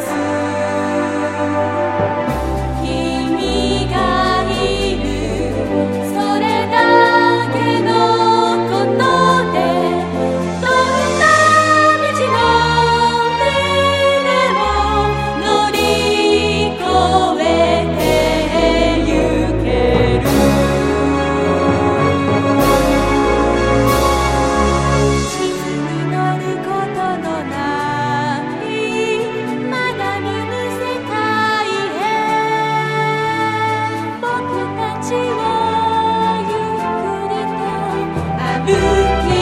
myself. ülke